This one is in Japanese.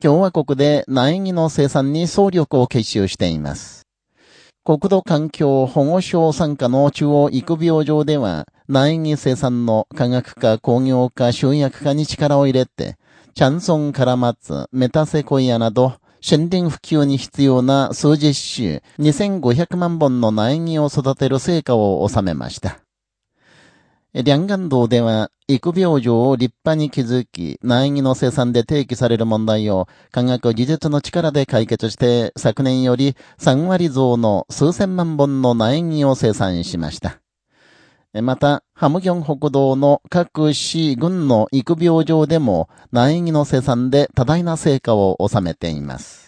共和国で苗木の生産に総力を結集しています。国土環境保護省参加の中央育病場では、苗木生産の科学化、工業化、集約化に力を入れて、チャンソンカラマツ、メタセコイアなど、森林普及に必要な数十種、2500万本の苗木を育てる成果を収めました。両岸道では、育病場を立派に築き、苗木の生産で提起される問題を科学技術の力で解決して、昨年より3割増の数千万本の苗木を生産しました。また、ハムギョン北道の各市郡の育病場でも苗木の生産で多大な成果を収めています。